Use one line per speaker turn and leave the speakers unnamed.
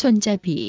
손잡이.